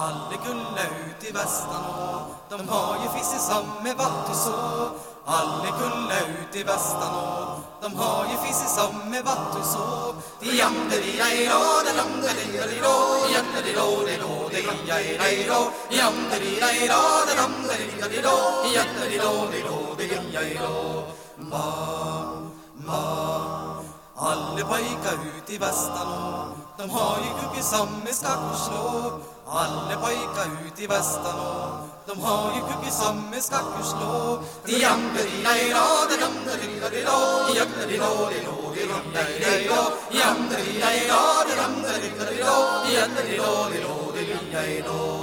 Alle gulla ut i Västanå De har ju fisket som vatt och så. Alle gulla ut i Västanå De har ju fisket som vatt och så. Jam-de-di-dej-då, da-dam-de-di-dej-då Jam-de-di-då, di-då, di-dej-dej-då Jam-de-di-dej-då, da-dam-de-di-dej-då Jam-de-di-då, di-då, di-dej-dej-då Ma, ma Alle pojkar ut i Västanå De har ju gubbe som skack och slå åka ut i Västanå. De har ju kuckor som är skackorslå Jam-de-di-dej-då, da-dam-de-di-dej-då Jam-de-di-då, di-då,